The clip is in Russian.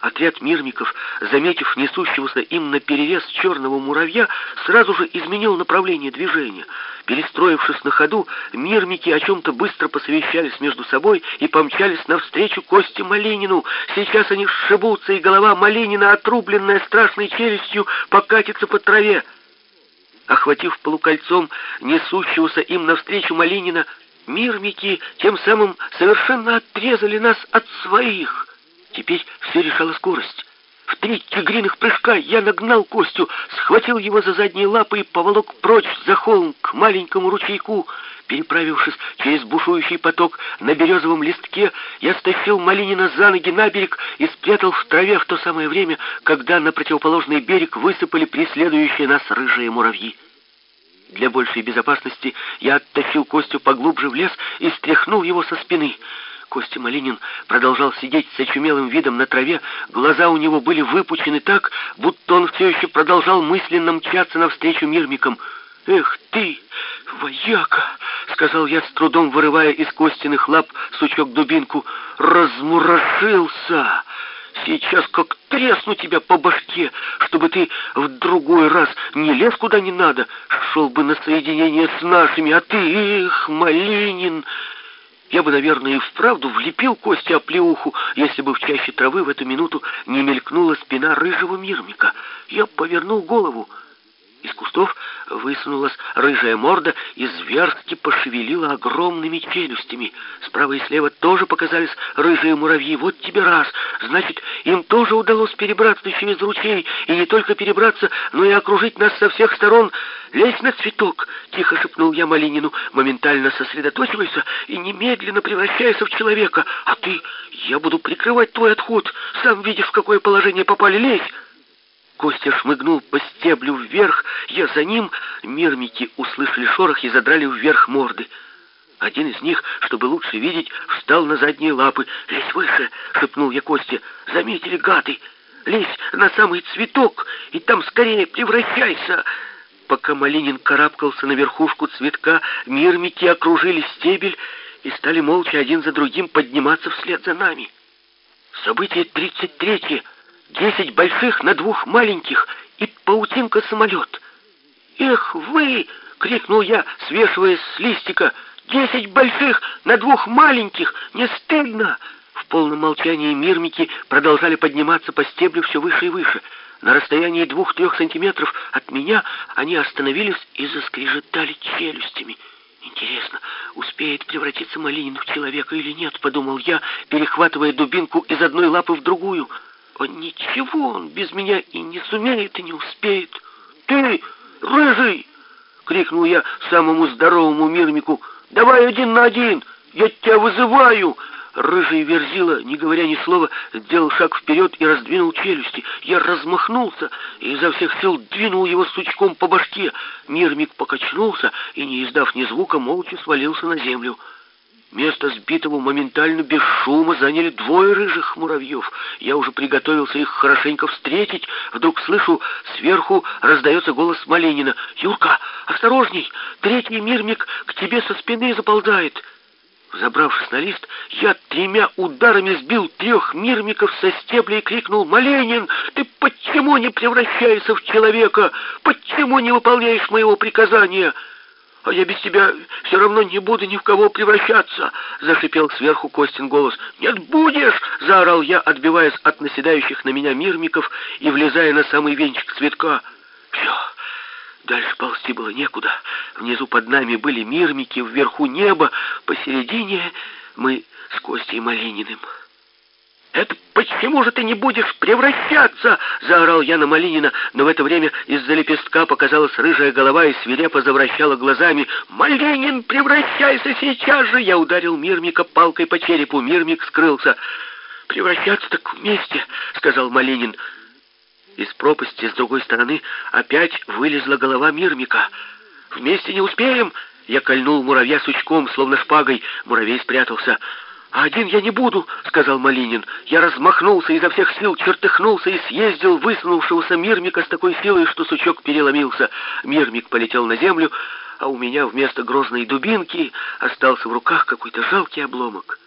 Отряд мирмиков, заметив несущегося им на перерез черного муравья, сразу же изменил направление движения. Перестроившись на ходу, мирмики о чем-то быстро посовещались между собой и помчались навстречу Косте Малинину. Сейчас они сшибутся, и голова Малинина, отрубленная страшной челюстью, покатится по траве. Охватив полукольцом несущегося им навстречу Малинина, мирмики тем самым совершенно отрезали нас от своих. Теперь все решала скорость. В три тигриных прыжка я нагнал Костю, схватил его за задние лапы и поволок прочь за холм к маленькому ручейку. Переправившись через бушующий поток на березовом листке, я стащил Малинина за ноги на берег и спрятал в траве в то самое время, когда на противоположный берег высыпали преследующие нас рыжие муравьи. Для большей безопасности я оттащил Костю поглубже в лес и стряхнул его со спины. Костя Малинин продолжал сидеть с очумелым видом на траве. Глаза у него были выпучены так, будто он все еще продолжал мысленно мчаться навстречу мирмикам. «Эх ты, вояка!» — сказал я, с трудом вырывая из Костиных лап сучок-дубинку. «Размурашился!» Сейчас как тресну тебя по башке, чтобы ты в другой раз не лез куда не надо, шел бы на соединение с нашими, а ты, эх, Малинин... Я бы, наверное, и вправду влепил Кости оплеуху, если бы в чаще травы в эту минуту не мелькнула спина рыжего мирмика. Я повернул голову. Из кустов высунулась рыжая морда и зверски пошевелила огромными челюстями. Справа и слева тоже показались рыжие муравьи. Вот тебе раз. Значит, им тоже удалось перебраться через ручей. И не только перебраться, но и окружить нас со всех сторон. «Лезь на цветок!» — тихо шепнул я Малинину. «Моментально сосредоточивайся и немедленно превращайся в человека. А ты, я буду прикрывать твой отход. Сам видишь, в какое положение попали. Лезь!» Костя шмыгнул по стеблю вверх, я за ним. Мирмики услышали шорох и задрали вверх морды. Один из них, чтобы лучше видеть, встал на задние лапы. «Лезь выше!» — шепнул я Косте. «Заметили гады! Лезь на самый цветок, и там скорее превращайся!» Пока Малинин карабкался на верхушку цветка, мирмики окружили стебель и стали молча один за другим подниматься вслед за нами. Событие тридцать третье — Десять больших на двух маленьких и паутинка-самолет. «Эх вы!» — крикнул я, свешиваясь с листика. «Десять больших на двух маленьких! Не стыдно!» В полном молчании мирмики продолжали подниматься по стеблю все выше и выше. На расстоянии двух-трех сантиметров от меня они остановились и заскрежетали челюстями. «Интересно, успеет превратиться Малинин в человека или нет?» — подумал я, перехватывая дубинку из одной лапы в другую — а ничего он без меня и не сумеет, и не успеет. Ты, рыжий! крикнул я самому здоровому мирмику. Давай один на один, я тебя вызываю. Рыжий верзила, не говоря ни слова, сделал шаг вперед и раздвинул челюсти. Я размахнулся и изо всех сил двинул его сучком по башке. Мирмик покачнулся и, не издав ни звука, молча свалился на землю. Место сбитого моментально без шума заняли двое рыжих муравьев. Я уже приготовился их хорошенько встретить. Вдруг слышу, сверху раздается голос Малинина. «Юрка, осторожней! Третий мирмик к тебе со спины заползает!» Забравшись на лист, я тремя ударами сбил трех мирмиков со стебля и крикнул «Маленин, ты почему не превращаешься в человека? Почему не выполняешь моего приказания?» «А я без тебя все равно не буду ни в кого превращаться!» — зашипел сверху Костин голос. «Нет, будешь!» — заорал я, отбиваясь от наседающих на меня мирмиков и влезая на самый венчик цветка. «Все!» Дальше ползти было некуда. Внизу под нами были мирмики, вверху небо, посередине мы с Костей Малининым. «Это почему же ты не будешь превращаться?» — заорал я на Малинина, но в это время из-за лепестка показалась рыжая голова и свирепо завращала глазами. «Малинин, превращайся сейчас же!» Я ударил Мирмика палкой по черепу. Мирмик скрылся. «Превращаться так вместе!» — сказал Малинин. Из пропасти с другой стороны опять вылезла голова Мирмика. «Вместе не успеем!» Я кольнул муравья сучком, словно шпагой. Муравей спрятался. «А один я не буду», — сказал Малинин. Я размахнулся изо всех сил, чертыхнулся и съездил высунувшегося Мирмика с такой силой, что сучок переломился. Мирмик полетел на землю, а у меня вместо грозной дубинки остался в руках какой-то жалкий обломок.